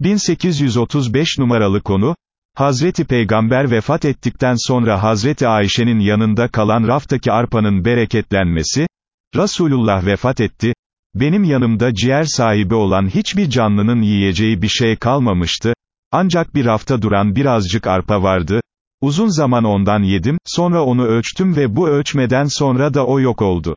1835 numaralı konu, Hazreti Peygamber vefat ettikten sonra Hazreti Ayşe'nin yanında kalan raftaki arpanın bereketlenmesi, Resulullah vefat etti, benim yanımda ciğer sahibi olan hiçbir canlının yiyeceği bir şey kalmamıştı, ancak bir rafta duran birazcık arpa vardı, uzun zaman ondan yedim, sonra onu ölçtüm ve bu ölçmeden sonra da o yok oldu.